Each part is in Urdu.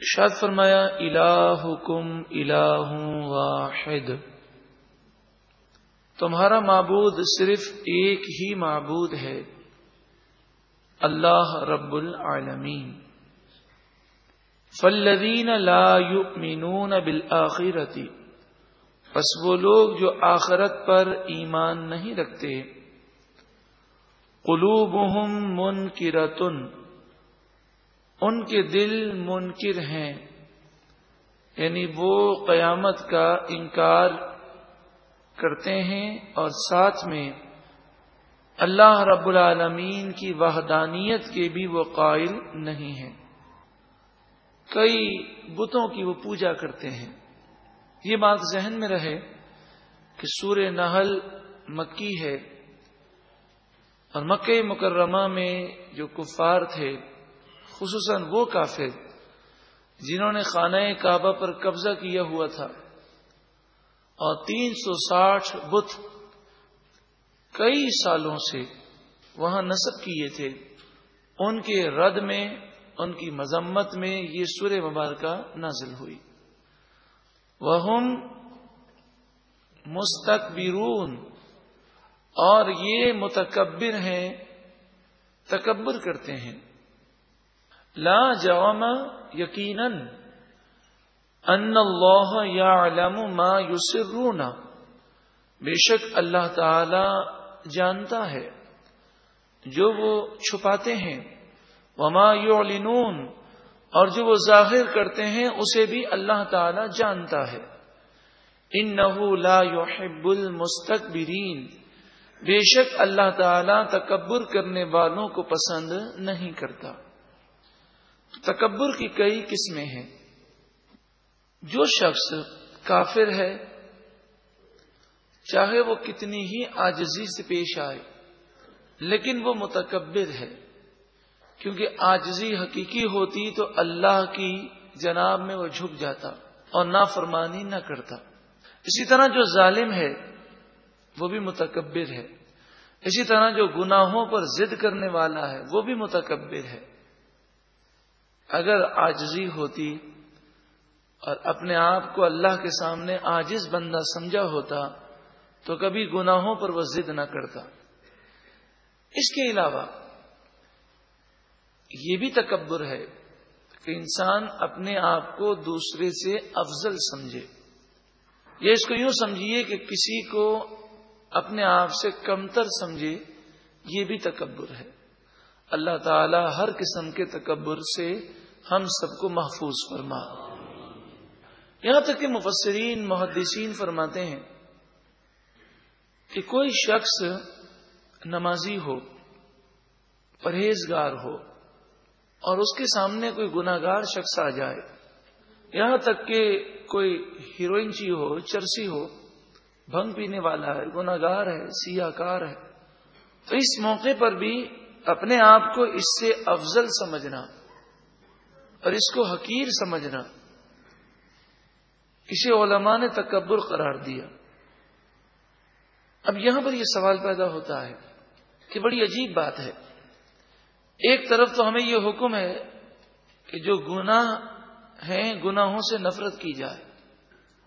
شاد فرمایا، الہکم الہ واحد. تمہارا معبود صرف ایک ہی معبود ہے، اللہ رب العالمین۔ فلدین لا یؤمنون بالآخرتی پس وہ لوگ جو آخرت پر ایمان نہیں رکھتے۔ قلوبہم منکرتن ان کے دل منکر ہیں۔ یعنی وہ قیامت کا انکار کرتے ہیں اور ساتھ میں اللہ رب العالمین کی وحدانیت کے بھی وہ قائل نہیں ہیں۔ کئی بتوں کی وہ پوجا کرتے ہیں۔ یہ بات ذہن میں رہے کہ سورہ نحل مکی ہے اور مکہ مکرمہ میں جو کفار تھے خصوصاً وہ کافر جنہوں نے خانہ کعبہ پر قبضہ کیا ہوا تھا اور تین سو ساٹھ بت کئی سالوں سے وہاں نصب کیے تھے۔ ان کے رد میں، ان کی مذمت میں یہ سور مبارکہ نازل ہوئی۔ وہ مستقبرون اور یہ متکبر ہیں، تکبر کرتے ہیں۔ لا جوام یقیناً ان اللہ یا علم ما یسرون. بے شک اللہ تعالی جانتا ہے جو وہ چھپاتے ہیں. وما یعلنون. اور جو وہ ظاہر کرتے ہیں اسے بھی اللہ تعالی جانتا ہے. ان لا يحب المستقبرین بے شک اللہ تعالی تکبر کرنے والوں کو پسند نہیں کرتا. تکبر کی کئی قسمیں ہیں۔ جو شخص کافر ہے، چاہے وہ کتنی ہی آجزی سے پیش آئے، لیکن وہ متکبر ہے۔ کیونکہ آجزی حقیقی ہوتی تو اللہ کی جناب میں وہ جھک جاتا اور نافرمانی نہ کرتا۔ اسی طرح جو ظالم ہے، وہ بھی متکبر ہے۔ اسی طرح جو گناہوں پر ضد کرنے والا ہے، وہ بھی متکبر ہے۔ اگر آجزی ہوتی اور اپنے آپ کو اللہ کے سامنے آجز بندہ سمجھا ہوتا تو کبھی گناہوں پر وہ ضد نہ کرتا۔ اس کے علاوہ یہ بھی تکبر ہے کہ انسان اپنے آپ کو دوسرے سے افضل سمجھے۔ یا اس کو یوں سمجھیے کہ کسی کو اپنے آپ سے کمتر سمجھے، یہ بھی تکبر ہے۔ اللہ تعالی ہر قسم کے تکبر سے ہم سب کو محفوظ فرما۔ یہاں تک کہ مفسرین، محدثین فرماتے ہیں کہ کوئی شخص نمازی ہو، پرہیزگار ہو اور اس کے سامنے کوئی گناگار شخص آ جائے، یہاں تک کہ کوئی ہیروئن چی ہو، چرسی ہو، بھنگ پینے والا ہے گناگار ہے، سیاہ کار ہے، تو اس موقع پر بھی اپنے آپ کو اس سے افضل سمجھنا اور اس کو حقیر سمجھنا کسی علماء نے تکبر قرار دیا۔ اب یہاں پر یہ سوال پیدا ہوتا ہے کہ بڑی عجیب بات ہے۔ ایک طرف تو ہمیں یہ حکم ہے کہ جو گناہ ہیں، گناہوں سے نفرت کی جائے۔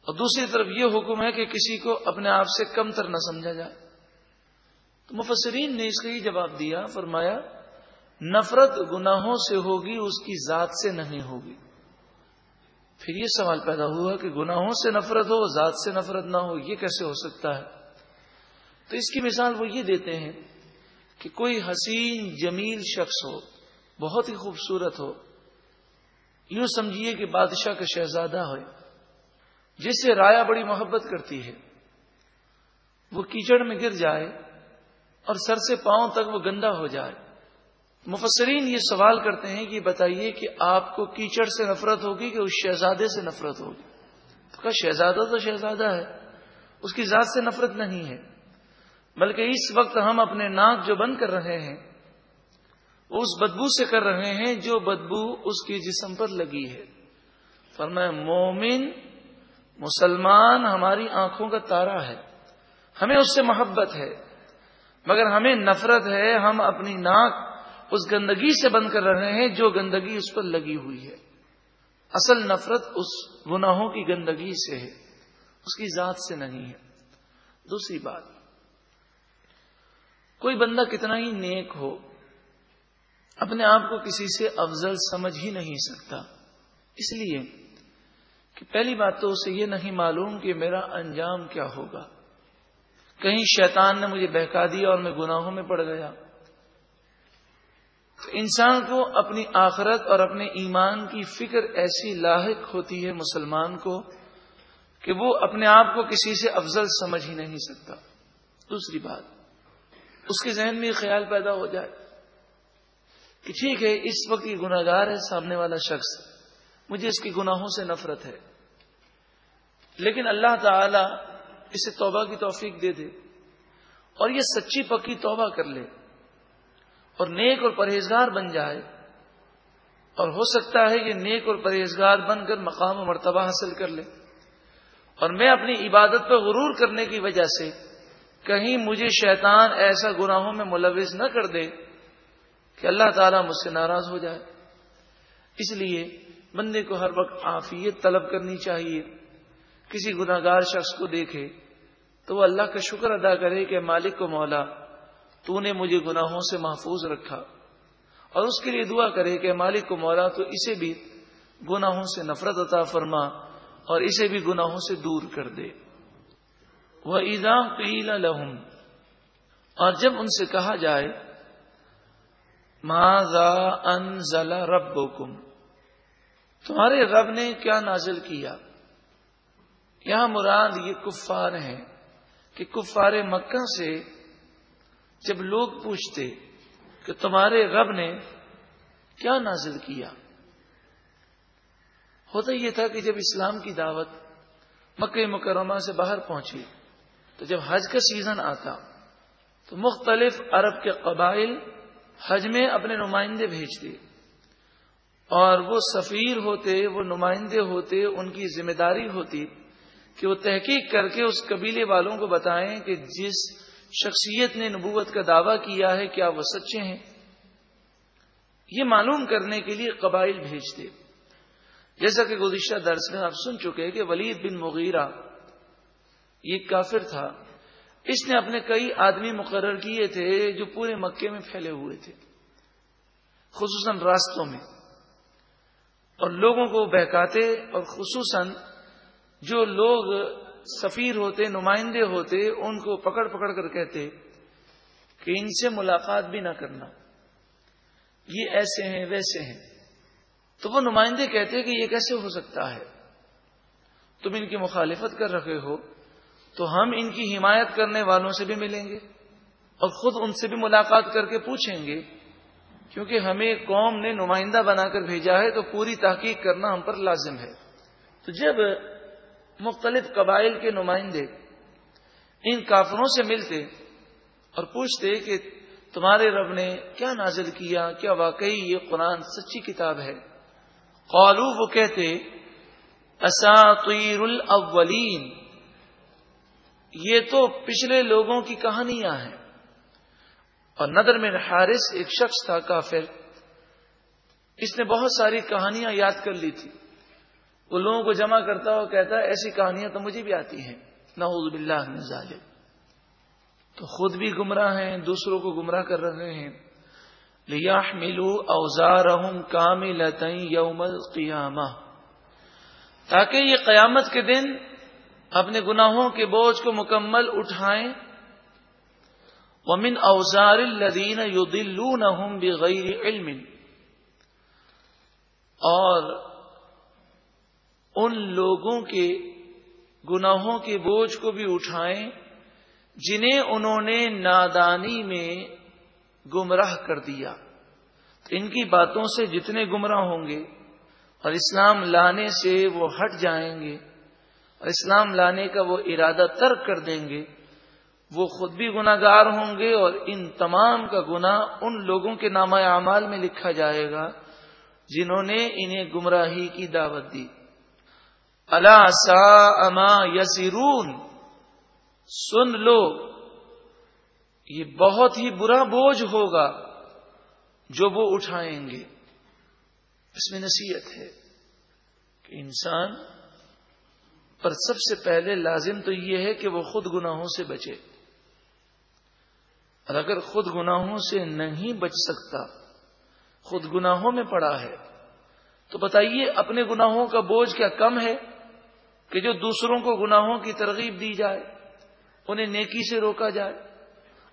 اور دوسری طرف یہ حکم ہے کہ کسی کو اپنے آپ سے کم تر نہ سمجھا جائے۔ تو مفسرین نے اس کا یہ جواب دیا، فرمایا، نفرت گناہوں سے ہوگی، اس کی ذات سے نہیں ہوگی۔ پھر یہ سوال پیدا ہوا کہ گناہوں سے نفرت ہو، ذات سے نفرت نہ ہو، یہ کیسے ہو سکتا ہے؟ تو اس کی مثال وہ یہ دیتے ہیں کہ کوئی حسین، جمیل شخص ہو، بہت ہی خوبصورت ہو، یوں سمجھیے کہ بادشاہ کا شہزادہ ہو جس سے رایا بڑی محبت کرتی ہے، وہ کیچڑ میں گر جائے اور سر سے پاؤں تک وہ گندا ہو جائے۔ مفسرین یہ سوال کرتے ہیں کہ بتائیے کہ آپ کو کیچڑ سے نفرت ہوگی کہ اس شہزادے سے نفرت ہوگی؟ تو کہا شہزادہ تو شہزادہ ہے، اس کی ذات سے نفرت نہیں ہے۔ بلکہ اس وقت ہم اپنے ناک جو بند کر رہے ہیں، وہ اس بدبو سے کر رہے ہیں جو بدبو اس کے جسم پر لگی ہے۔ فرمایا، مومن، مسلمان ہماری آنکھوں کا تارا ہے، ہمیں اس سے محبت ہے۔ مگر ہمیں نفرت ہے، ہم اپنی ناک اس گندگی سے بند کر رہے ہیں جو گندگی اس پر لگی ہوئی ہے۔ اصل نفرت اس گناہوں کی گندگی سے ہے، اس کی ذات سے نہیں ہے۔ دوسری بات، کوئی بندہ کتنا ہی نیک ہو، اپنے آپ کو کسی سے افضل سمجھ ہی نہیں سکتا۔ اس لیے کہ پہلی بات تو اسے یہ نہیں معلوم کہ میرا انجام کیا ہوگا۔ کہیں شیطان نے مجھے بہکا دیا اور میں گناہوں میں پڑ گیا۔ انسان کو اپنی آخرت اور اپنے ایمان کی فکر ایسی لاحق ہوتی ہے مسلمان کو کہ وہ اپنے آپ کو کسی سے افضل سمجھ ہی نہیں سکتا۔ دوسری بات، اس کے ذہن میں یہ خیال پیدا ہو جائے کہ ٹھیک ہے، اس وقت یہ گناگار ہے، سامنے والا شخص، مجھے اس کی گناہوں سے نفرت ہے۔ لیکن اللہ تعالی اسے توبہ کی توفیق دے دے اور یہ سچی پکی توبہ کر لے اور نیک اور پرہیزگار بن جائے اور ہو سکتا ہے کہ نیک اور پرہیزگار بن کر مقام و مرتبہ حاصل کر لے اور میں اپنی عبادت پہ غرور کرنے کی وجہ سے کہیں مجھے شیطان ایسا گناہوں میں ملوث نہ کر دے کہ اللہ تعالیٰ مجھ سے ناراض ہو جائے۔ اس لیے بندے کو ہر وقت آفیت طلب کرنی چاہیے۔ کسی گناگار شخص کو دیکھے تو وہ اللہ کا شکر ادا کرے کہ مالک کو مولا، تو نے مجھے گناہوں سے محفوظ رکھا۔ اور اس کے لیے دعا کرے کہ مالک کو مولا، تو اسے بھی گناہوں سے نفرت عطا فرما اور اسے بھی گناہوں سے دور کر دے۔ وہ ایزا قیل لہم، اور جب ان سے کہا جائے ماضا ان ضلع رب تمہارے رب نے کیا نازل کیا؟ یہاں مراد یہ کفار ہیں کہ کفار مکہ سے جب لوگ پوچھتے کہ تمہارے رب نے کیا نازل کیا؟ ہوتا یہ تھا کہ جب اسلام کی دعوت مکہ مکرمہ سے باہر پہنچی تو جب حج کا سیزن آتا تو مختلف عرب کے قبائل حج میں اپنے نمائندے بھیجتے اور وہ سفیر ہوتے، وہ نمائندے ہوتے، ان کی ذمہ داری ہوتی کہ وہ تحقیق کر کے اس قبیلے والوں کو بتائیں کہ جس شخصیت نے نبوت کا دعویٰ کیا ہے، کیا وہ سچے ہیں؟ یہ معلوم کرنے کے لیے قبائل بھیجتے۔ جیسا کہ گزشتہ درس میں آپ سن چکے کہ ولید بن مغیرہ یہ کافر تھا۔ اس نے اپنے کئی آدمی مقرر کیے تھے جو پورے مکے میں پھیلے ہوئے تھے، خصوصاً راستوں میں۔ اور لوگوں کو بہکاتے اور خصوصاً جو لوگ سفیر ہوتے، نمائندے ہوتے، ان کو پکڑ پکڑ کر کہتے کہ ان سے ملاقات بھی نہ کرنا۔ یہ ایسے ہیں، ویسے ہیں۔ تو وہ نمائندے کہتے کہ یہ کیسے ہو سکتا ہے؟ تم ان کی مخالفت کر رہے ہو، تو ہم ان کی حمایت کرنے والوں سے بھی ملیں گے اور خود ان سے بھی ملاقات کر کے پوچھیں گے۔ کیونکہ ہمیں قوم نے نمائندہ بنا کر بھیجا ہے، تو پوری تحقیق کرنا ہم پر لازم ہے۔ تو جب مختلف قبائل کے نمائندے ان کافروں سے ملتے اور پوچھتے کہ تمہارے رب نے کیا نازل کیا کیا واقعی یہ قرآن سچی کتاب ہے؟ قالو وہ کہتے، اساطیر الاولین، یہ تو پچھلے لوگوں کی کہانیاں ہیں۔ اور ندر میں حارث ایک شخص تھا، کافر۔ اس نے بہت ساری کہانیاں یاد کر لی تھی۔ وہ لوگوں کو جمع کرتا اور کہتا ہے، ایسی کہانیاں تو مجھے بھی آتی ہیں۔ نعوذ باللہ من ظالم تو خود بھی گمراہ ہیں، دوسروں کو گمراہ کر رہے ہیں۔ لیا ملو اوزار کام یوم القیامہ۔ تاکہ یہ قیامت کے دن اپنے گناہوں کے بوجھ کو مکمل اٹھائیں۔ ومن اوزار الدین یو دلون بغیر علم۔ اور ان لوگوں کے گناہوں کے بوجھ کو بھی اٹھائیں جنہیں انہوں نے نادانی میں گمراہ کر دیا۔ ان کی باتوں سے جتنے گمراہ ہوں گے اور اسلام لانے سے وہ ہٹ جائیں گے اور اسلام لانے کا وہ ارادہ ترک کر دیں گے، وہ خود بھی گناگار ہوں گے اور ان تمام کا گنا ان لوگوں کے نامہ اعمال میں لکھا جائے گا جنہوں نے انہیں گمراہی کی دعوت دی۔ اللہ سا اما یسرون۔ سن لو، یہ بہت ہی برا بوجھ ہوگا جو وہ اٹھائیں گے۔ اس میں نصیحت ہے کہ انسان پر سب سے پہلے لازم تو یہ ہے کہ وہ خود گناہوں سے بچے۔ اور اگر خود گناہوں سے نہیں بچ سکتا، خود گناہوں میں پڑا ہے، تو بتائیے اپنے گناہوں کا بوجھ کیا کم ہے؟ کہ جو دوسروں کو گناہوں کی ترغیب دی جائے، انہیں نیکی سے روکا جائے۔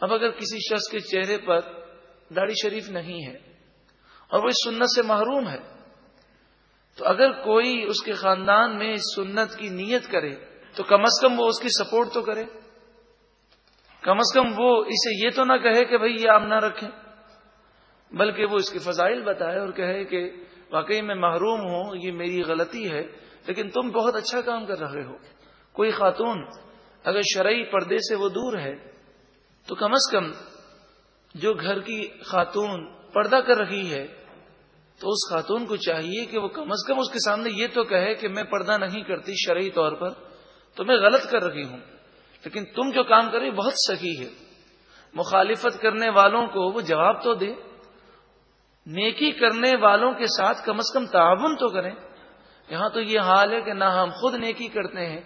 اب اگر کسی شخص کے چہرے پر داڑھی شریف نہیں ہے اور وہ اس سنت سے محروم ہے، تو اگر کوئی اس کے خاندان میں اس سنت کی نیت کرے، تو کم از کم وہ اس کی سپورٹ تو کرے۔ کم از کم وہ اسے یہ تو نہ کہے کہ بھائی یہ آپ نہ رکھیں، بلکہ وہ اس کے فضائل بتائے اور کہے کہ واقعی میں محروم ہوں، یہ میری غلطی ہے، لیکن تم بہت اچھا کام کر رہے ہو۔ کوئی خاتون اگر شرعی پردے سے وہ دور ہے، تو کم از کم جو گھر کی خاتون پردہ کر رہی ہے، تو اس خاتون کو چاہیے کہ وہ کم از کم اس کے سامنے یہ تو کہے کہ میں پردہ نہیں کرتی شرعی طور پر، تو میں غلط کر رہی ہوں۔ لیکن تم جو کام کر رہی بہت صحیح ہے۔ مخالفت کرنے والوں کو وہ جواب تو دے۔ نیکی کرنے والوں کے ساتھ کم از کم تعاون تو کریں۔ یہاں تو یہ حال ہے کہ نہ ہم خود نیکی کرتے ہیں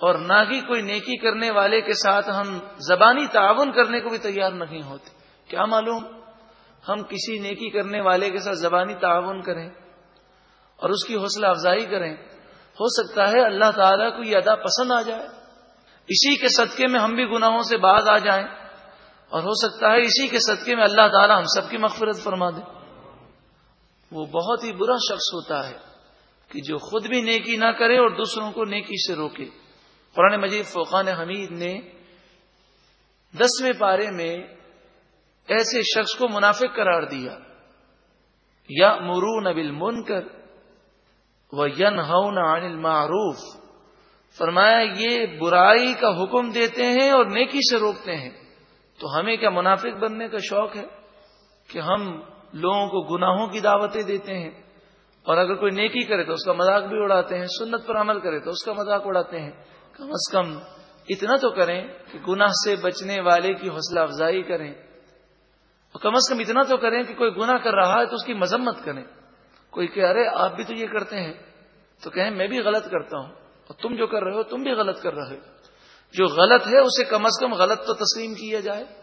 اور نہ ہی کوئی نیکی کرنے والے کے ساتھ ہم زبانی تعاون کرنے کو بھی تیار نہیں ہوتے۔ کیا معلوم؟ ہم کسی نیکی کرنے والے کے ساتھ زبانی تعاون کریں اور اس کی حوصلہ افزائی کریں۔ ہو سکتا ہے اللہ تعالیٰ کو یہ ادا پسند آ جائے۔ اسی کے صدقے میں ہم بھی گناہوں سے باز آ جائیں۔ اور ہو سکتا ہے اسی کے صدقے میں اللہ تعالیٰ ہم سب کی مغفرت فرما دے۔ وہ بہت ہی برا شخص ہوتا ہے کہ جو خود بھی نیکی نہ کرے اور دوسروں کو نیکی سے روکے۔ قرآن مجید فوقان حمید نے دسویں پارے میں ایسے شخص کو منافق قرار دیا۔ یا مرو نبل من کر وہ ین عن معروف فرمایا، یہ برائی کا حکم دیتے ہیں اور نیکی سے روکتے ہیں۔ تو ہمیں کیا منافق بننے کا شوق ہے کہ ہم لوگوں کو گناہوں کی دعوتیں دیتے ہیں اور اگر کوئی نیکی کرے تو اس کا مذاق بھی اڑاتے ہیں، سنت پر عمل کرے تو اس کا مذاق اڑاتے ہیں۔ کم از کم اتنا تو کریں کہ گناہ سے بچنے والے کی حوصلہ افزائی کریں۔ اور کم از کم اتنا تو کریں کہ کوئی گناہ کر رہا ہے تو اس کی مذمت کریں۔ کوئی کہ ارے، آپ بھی تو یہ کرتے ہیں۔ تو کہیں، میں بھی غلط کرتا ہوں۔ اور تم جو کر رہے ہو، تم بھی غلط کر رہے ہو۔ جو غلط ہے اسے کم از کم غلط تو تسلیم کیا جائے۔